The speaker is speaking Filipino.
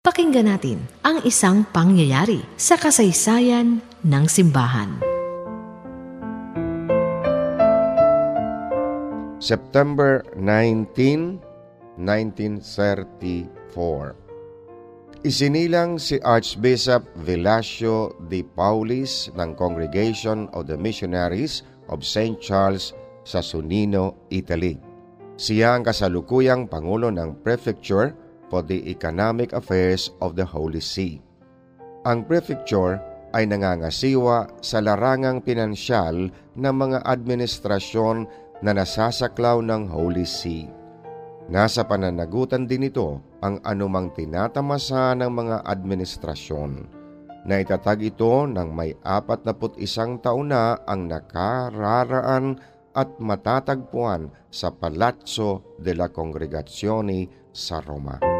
Pakinggan natin ang isang pangyayari sa kasaysayan ng simbahan. September 19, 1934 Isinilang si Archbishop Velasio de Paulis ng Congregation of the Missionaries of St. Charles sa Sunino, Italy. Siya ang kasalukuyang Pangulo ng Prefecture for the Economic Affairs of the Holy See. Ang prefecture ay nangangasiwa sa larangang pinansyal ng mga administrasyon na nasasaklaw ng Holy See. Nasa pananagutan din ito ang anumang tinatamasa ng mga administrasyon. Naitatag ito ng may 41 taon na ang nakararaan at matatagpuan sa Palazzo della Congregazione sa Roma.